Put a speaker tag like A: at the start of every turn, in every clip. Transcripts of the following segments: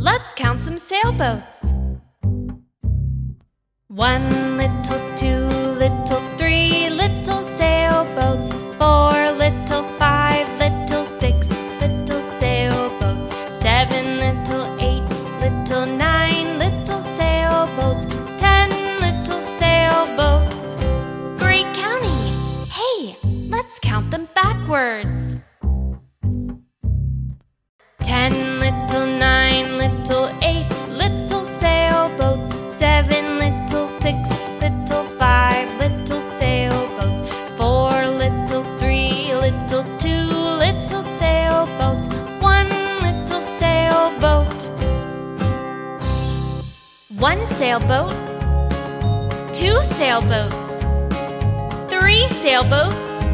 A: Let's count some sailboats. One little, two little, three little sailboats. Four little, five little, six little sailboats. Seven little, eight little, nine little sailboats. Ten little sailboats. Great counting! Hey, let's count them backwards. One sailboat. Two sailboats. Three sailboats.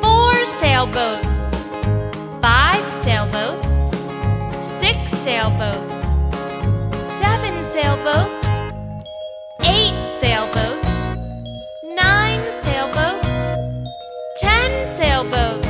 A: Four sailboats. Five sailboats. Six sailboats. Seven sailboats. Eight sailboats. Nine sailboats. Ten sailboats.